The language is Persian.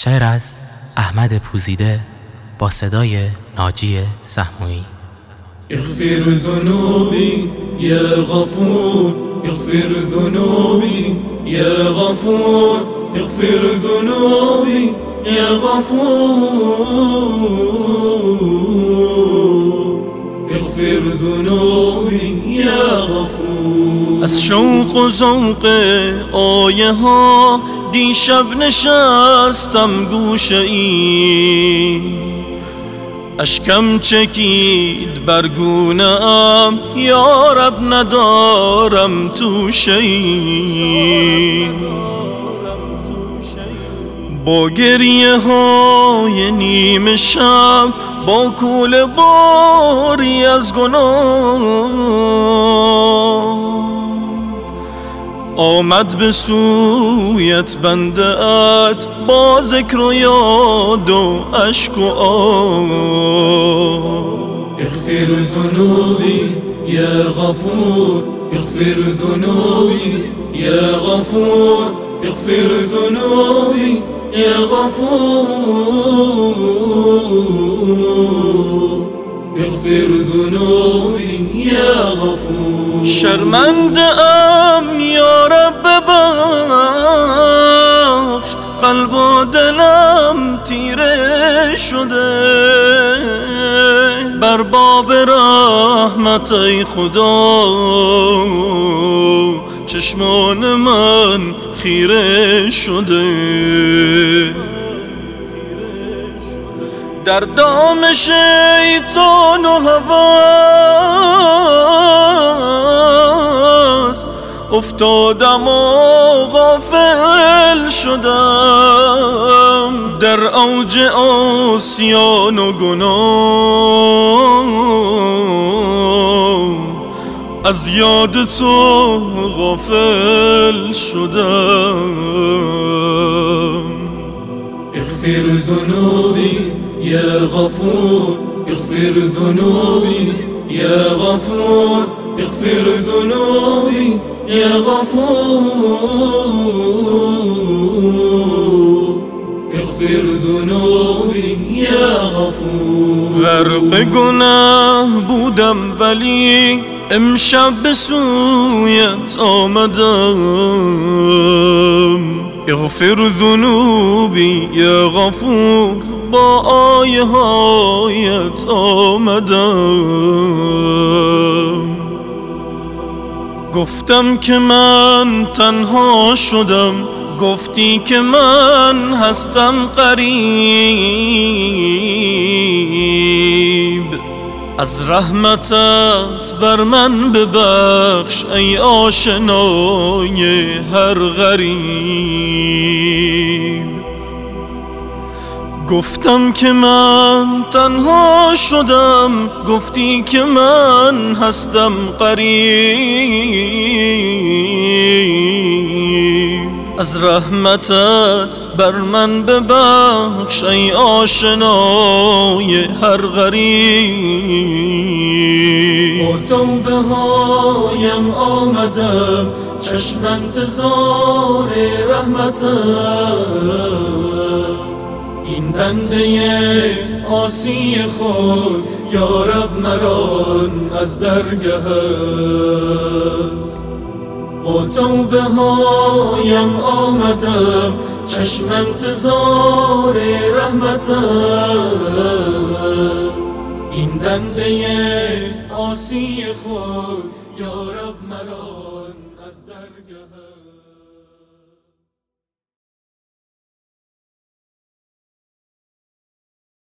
شعر از احمد پوزیده با صدای ناجی سهمویی. اغفر ذنوبي يا غفور اغفر ذنوبي يا غفور اغفر ذنوبي يا غفور. از شوق و ذوق آیه ها دیشب نشستم گوشه ای. اشکم چکید برگونه ام یارب ندارم تو ای. با گریه های نیمه شب با کول باری از گناه. آمد به سویت بنده ات با ذکر و یاد و عشق و آه اغفر ذنوبي يا غفور اغفر ذنوبي يا غفور اغفر ذنوبي يا غفور. اغفر ذنوبي يا غفور. شرمنده ام یا رب ببخش قلب و دلم تیره شده. بر باب رحمت ای خدا چشمان من خیره شده. در دام شیطان و هواس افتادم و غافل شدم. در اوج آسیان و گناه. از یاد تو غافل شدم. اغفر ذنوبي يا غفور اغفر ذنوبي يا غفور اغفر ذنوبي يا غفور اغفر ذنوبي يا غفور. غرق گناه بودم ولی امشب به آمدم. اغفر ذنوبی یا غفور با آیه هایت آمدم. گفتم که من تنها شدم گفتی که من هستم قریب. از رحمتت بر من ببخش ای آشنای هر غریب. گفتم که من تنها شدم گفتی که من هستم قریب. از رحمتت بر من ببخش ای آشنای هر غریب. با توبه هایم آمدم چشم انتظار رحمتت. این بنده آسی خود یارب مران از درگهت. توبه هایم آمدم چشم انتظار رحمتت. این بنده آسی خود یارب مران از درگهت.